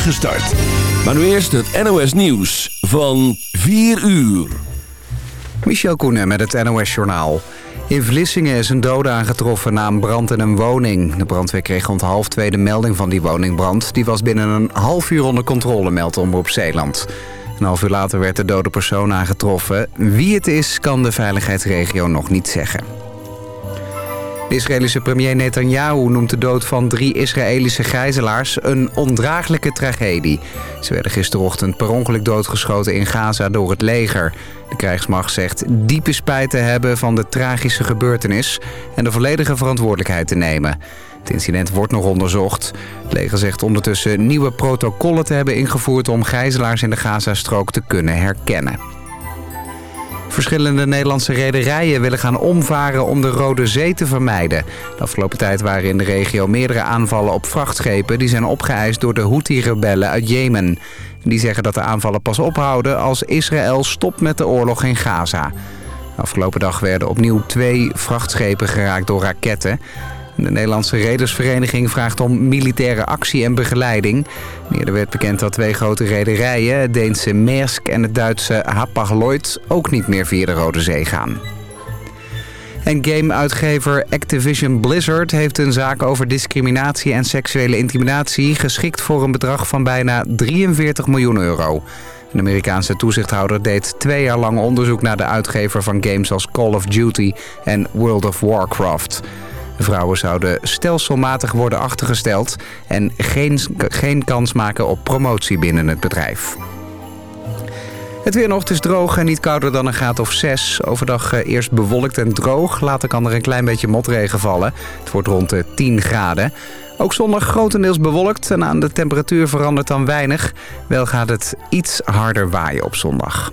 start. Maar nu eerst het NOS Nieuws van 4 uur. Michel Koenen met het NOS-journaal. In Vlissingen is een dode aangetroffen na een brand in een woning. De brandweer kreeg rond half twee de melding van die woningbrand. Die was binnen een half uur onder controle, meldt Omroep Zeeland. Een half uur later werd de dode persoon aangetroffen. Wie het is, kan de veiligheidsregio nog niet zeggen. De Israëlische premier Netanyahu noemt de dood van drie Israëlische gijzelaars een ondraaglijke tragedie. Ze werden gisterochtend per ongeluk doodgeschoten in Gaza door het leger. De krijgsmacht zegt diepe spijt te hebben van de tragische gebeurtenis en de volledige verantwoordelijkheid te nemen. Het incident wordt nog onderzocht. Het leger zegt ondertussen nieuwe protocollen te hebben ingevoerd om gijzelaars in de Gazastrook te kunnen herkennen. Verschillende Nederlandse rederijen willen gaan omvaren om de Rode Zee te vermijden. De afgelopen tijd waren in de regio meerdere aanvallen op vrachtschepen... die zijn opgeëist door de Houthi-rebellen uit Jemen. Die zeggen dat de aanvallen pas ophouden als Israël stopt met de oorlog in Gaza. afgelopen dag werden opnieuw twee vrachtschepen geraakt door raketten. De Nederlandse Redersvereniging vraagt om militaire actie en begeleiding. Eerder werd bekend dat twee grote rederijen, het Deense Maersk en het Duitse Hapag-Lloyd, ook niet meer via de Rode Zee gaan. En gameuitgever Activision Blizzard heeft een zaak over discriminatie en seksuele intimidatie geschikt voor een bedrag van bijna 43 miljoen euro. Een Amerikaanse toezichthouder deed twee jaar lang onderzoek naar de uitgever van games als Call of Duty en World of Warcraft. Vrouwen zouden stelselmatig worden achtergesteld en geen, geen kans maken op promotie binnen het bedrijf. Het weer nog, is droog en niet kouder dan een graad of 6. Overdag eh, eerst bewolkt en droog. Later kan er een klein beetje motregen vallen. Het wordt rond de 10 graden. Ook zondag grotendeels bewolkt en aan de temperatuur verandert dan weinig. Wel gaat het iets harder waaien op zondag.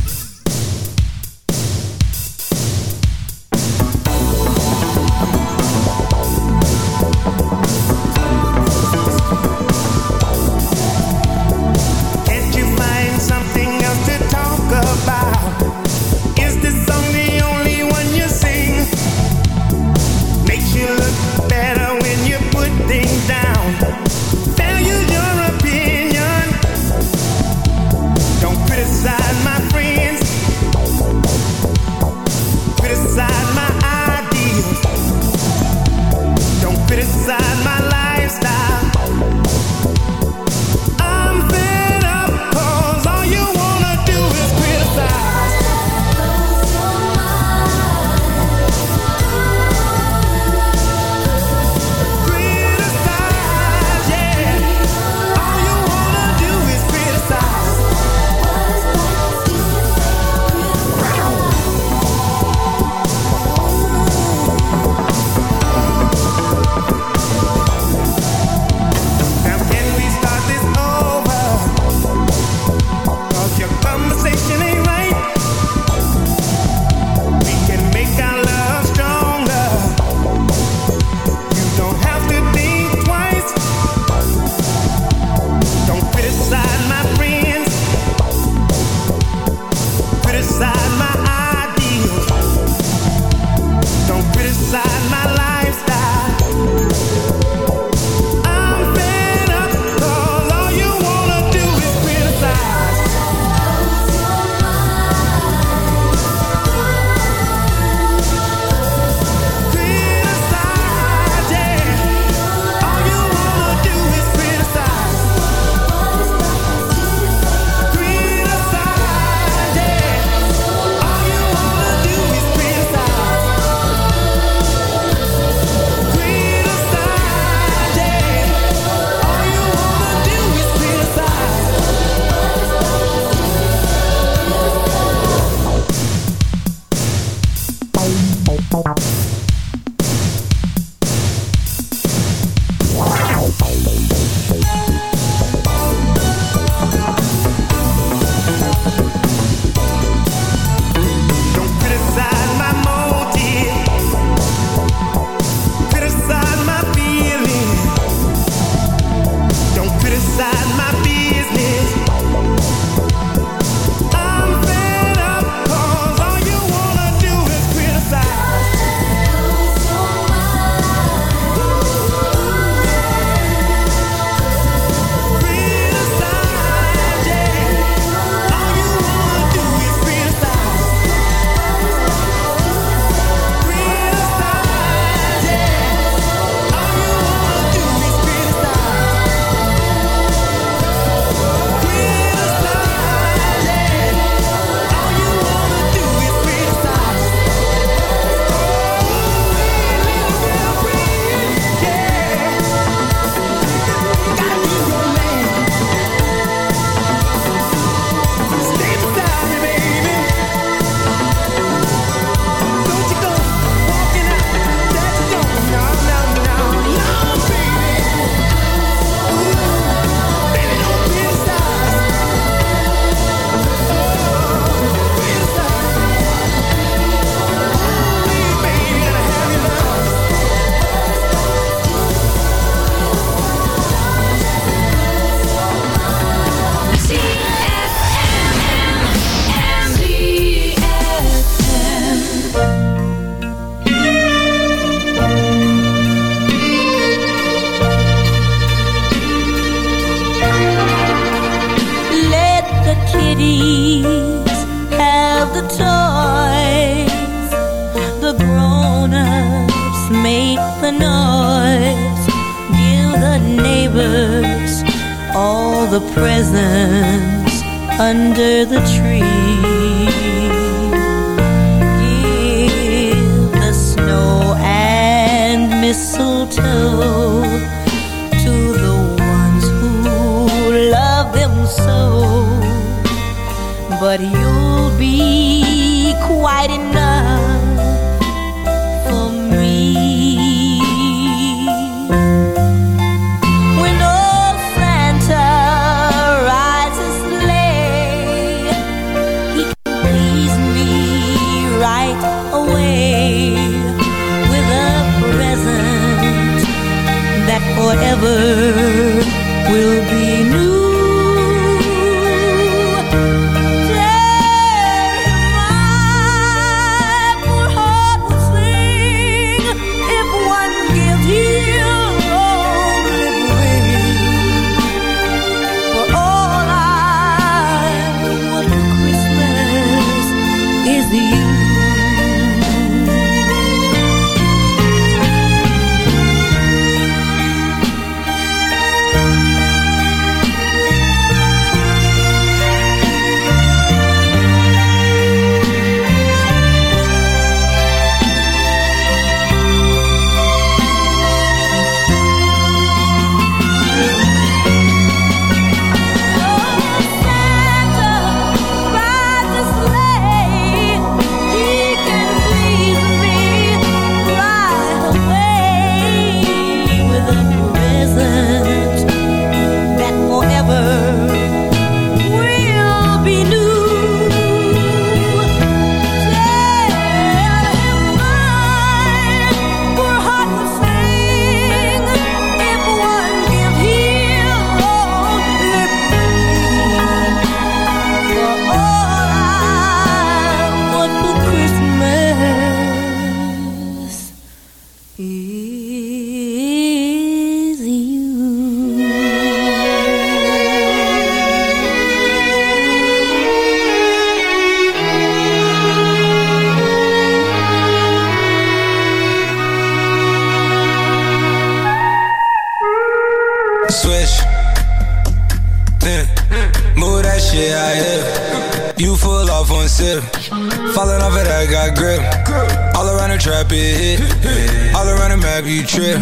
trap, it hit. All around the map, you trip.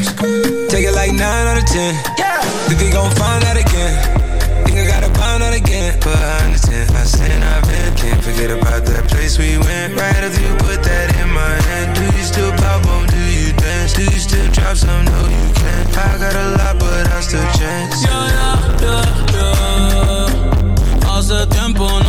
Take it like 9 out of 10. Think they gon' find out again. Think I gotta find out again. But I understand, I said I've been. Can't forget about that place we went. Right after you put that in my hand. Do you still pop on? Do you dance? Do you still drop some? No, you can't. I got a lot, but I still chance. Yo, yo, yo, yo. Hace tiempo no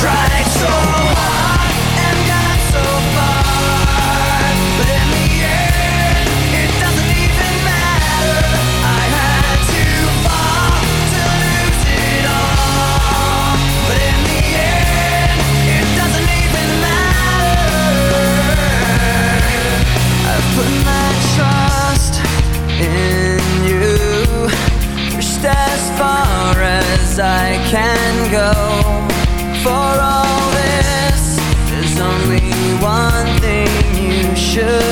tried so hard and got so far. But in the end, it doesn't even matter. I had to fall to lose it all. But in the end, it doesn't even matter. I put my trust in you. Pushed as far as I can go. Should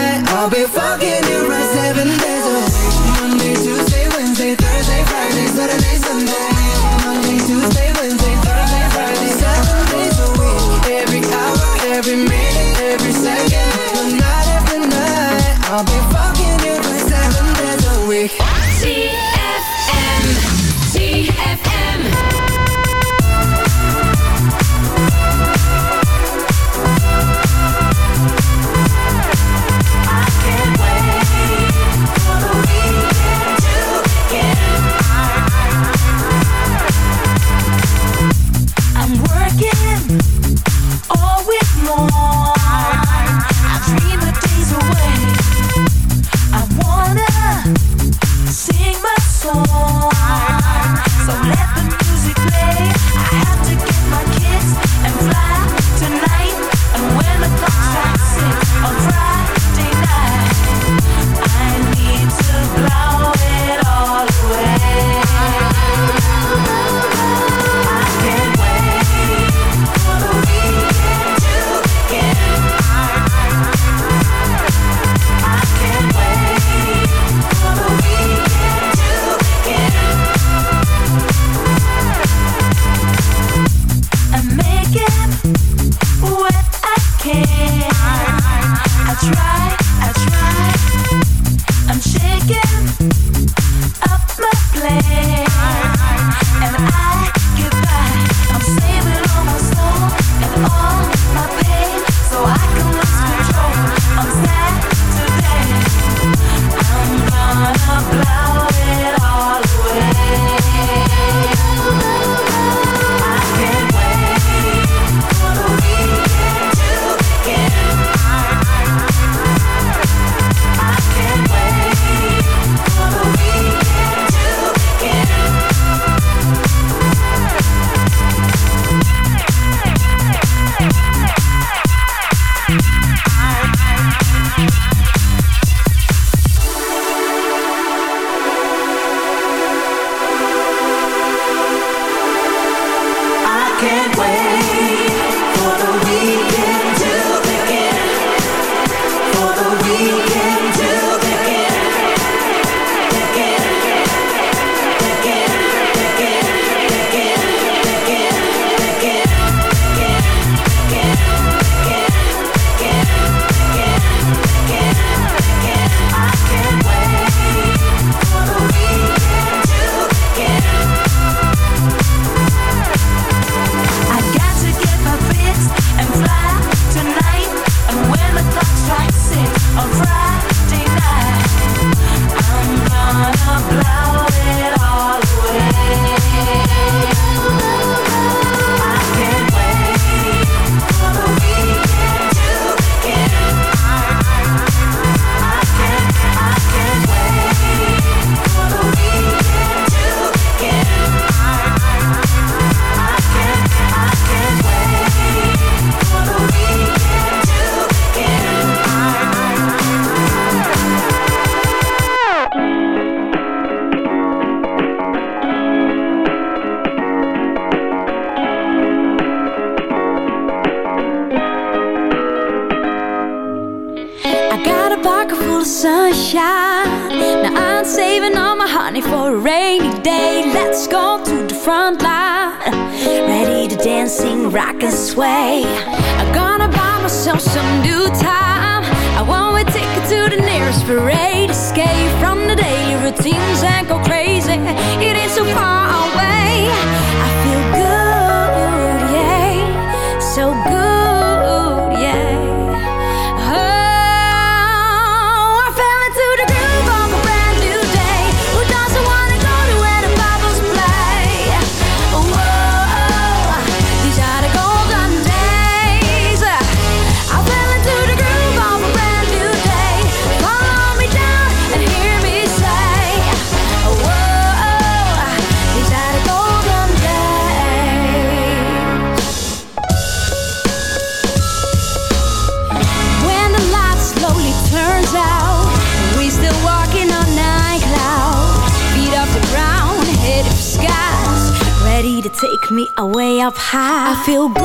Feel good,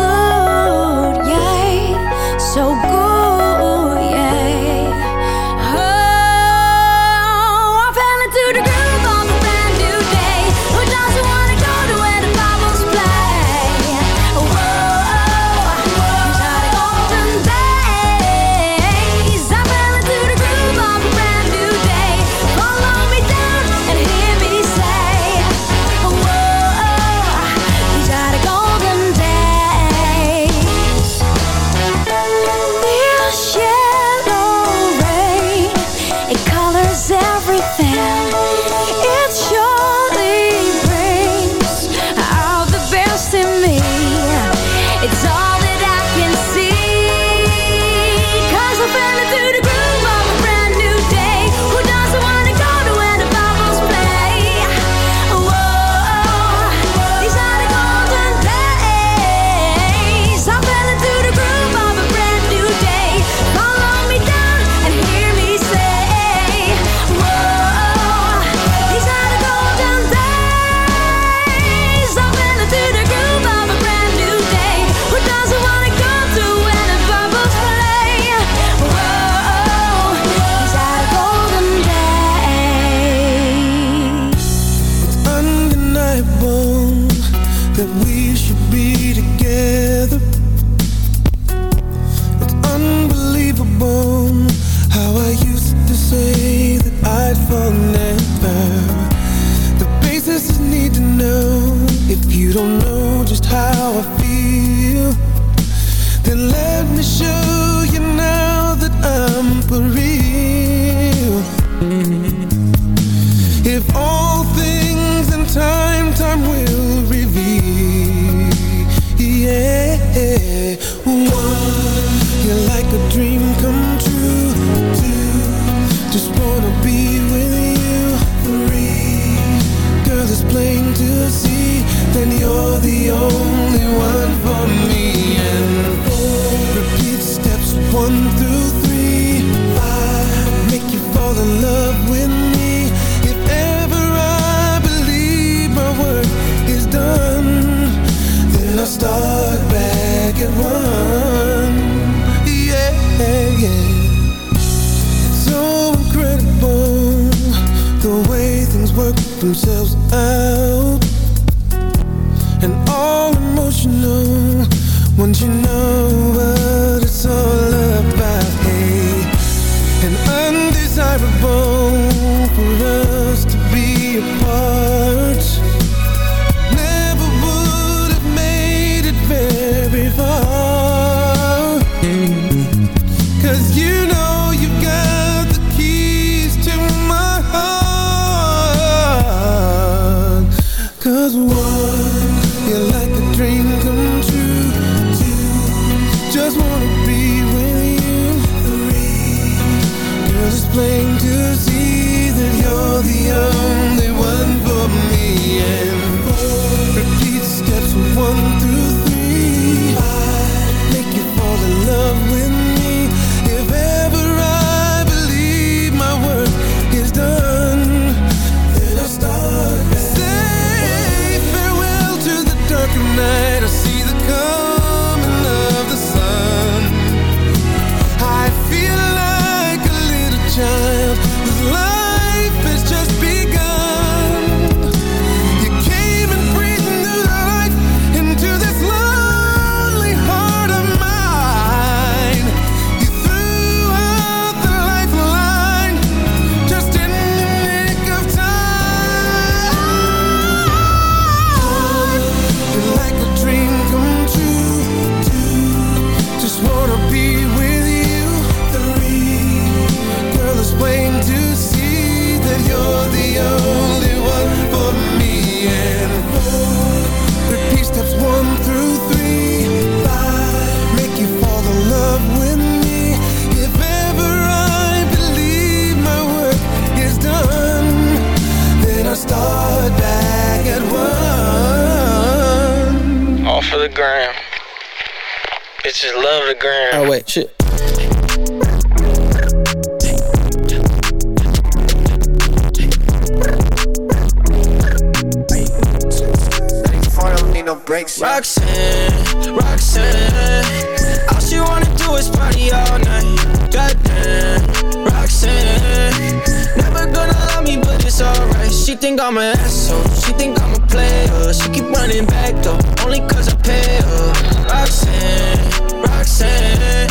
She think I'm an asshole, she think I'm a player. She keep running back though, only cause I pay her. Roxanne, Roxanne,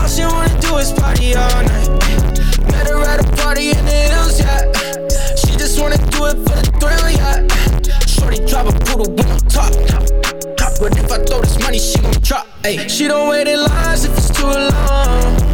all she wanna do is party all night. Met her at a party in the hills, yeah. She just wanna do it for the thrill, yeah. Shorty drop a poodle when I'm top, top, top. But if I throw this money, she gon' drop. Ay. She don't wait in lines if it's too long.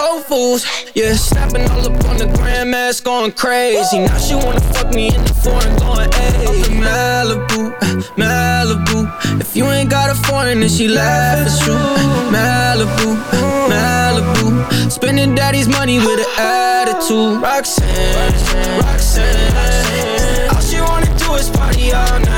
Whole Foods, yeah. Snapping all up on the grandmas, going crazy. Now she wanna fuck me in the foreign, going hey. Malibu, Malibu. If you ain't got a foreign, then she laugh, it's true. Malibu, Malibu. Spending daddy's money with an attitude. Roxanne, Roxanne. All she wanna do is party all night.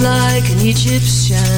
like an Egyptian.